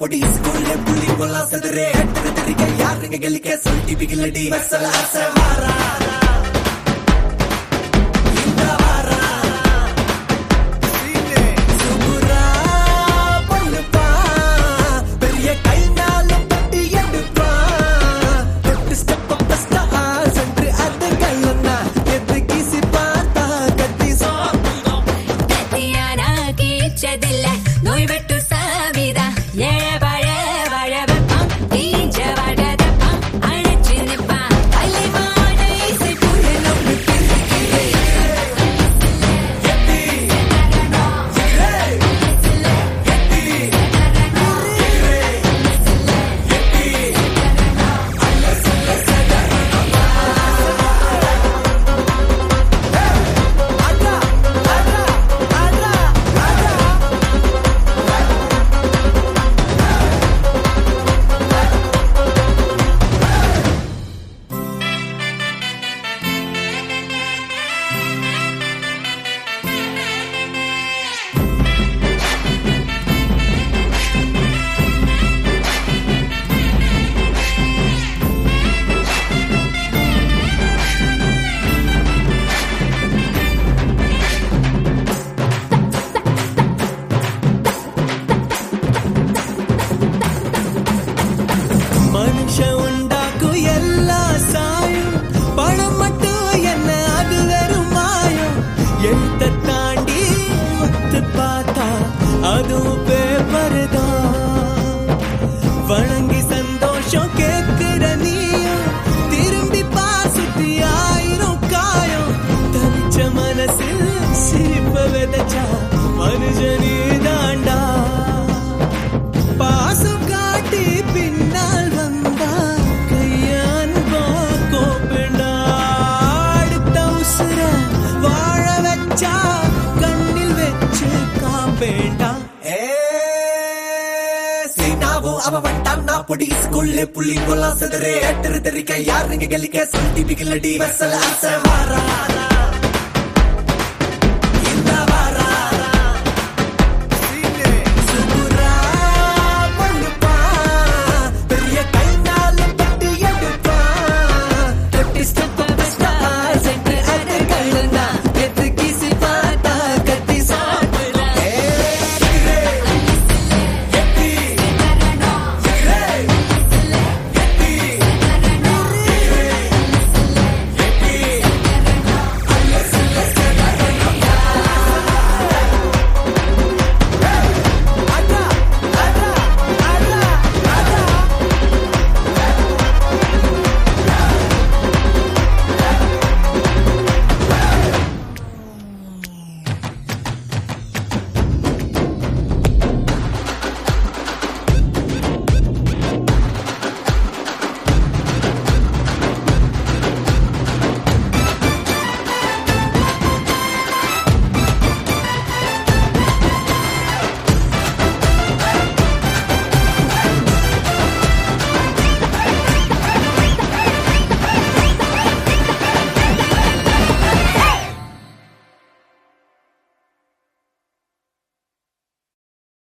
பொடி ஸ்கூல்ல புள்ளி பொல்லா செதறே ஹெட்டர் தெரிக்க யாருங்க கெலிக்க சொல்லி பிகிலடி மெர்சல அச நாவும் அவன் வந்தான் நான் பொடி. ஸ்கூல்ல புள்ளி கொல்லாம் செதறே எட்டு தெரிக்க யாருங்க கலிக்க? சொல்லி பிகிலடி வெசல் அசை வாரா.